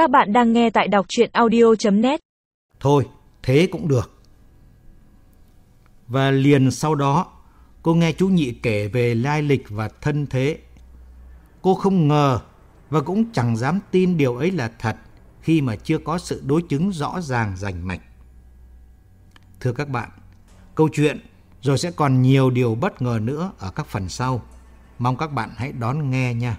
Các bạn đang nghe tại đọc chuyện audio.net Thôi, thế cũng được. Và liền sau đó, cô nghe chú Nhị kể về lai lịch và thân thế. Cô không ngờ và cũng chẳng dám tin điều ấy là thật khi mà chưa có sự đối chứng rõ ràng rành mạch. Thưa các bạn, câu chuyện rồi sẽ còn nhiều điều bất ngờ nữa ở các phần sau. Mong các bạn hãy đón nghe nha.